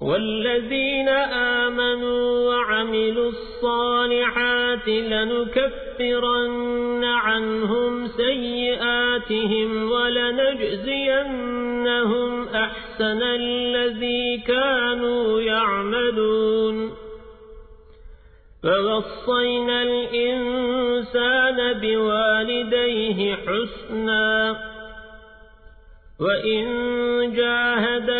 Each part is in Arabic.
والذين آمنوا وعملوا الصالحات لنكفرن عنهم سيئاتهم ولنجزينهم أحسن الذي كانوا يعملون. فوصينا الإنسان بوالديه حسناً وإن جاهداك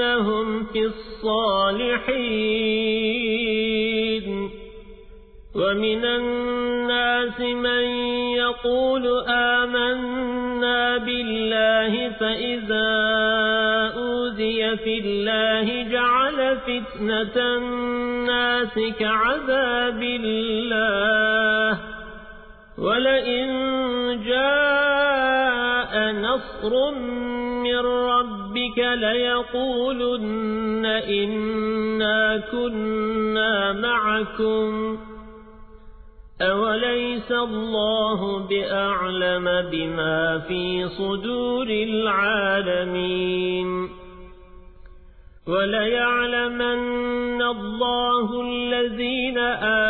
لندخلنهم في الصالحين ومن الناس من يقول آمنا بالله فإذا أوذي في الله جعل فتنة الناس كعذاب الله ولئن جاء نصر من ربك ليقولن إنا كنا معكم أوليس الله بأعلم بما في صدور العالمين وليعلمن الله الذين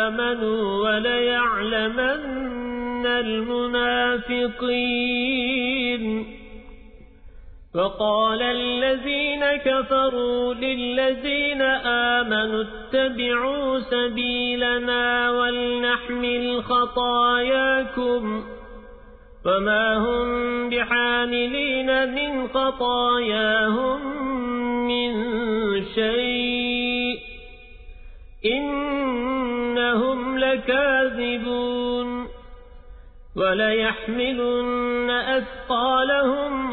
آمنوا وليعلمن المنافقين فقال الذين كفروا للذين آمنوا اتبعوا سبيلنا ولنحمل خطاياكم فما هم بحاملين من خطاياهم من شيء إنهم لكاذبون وليحملن أثقالهم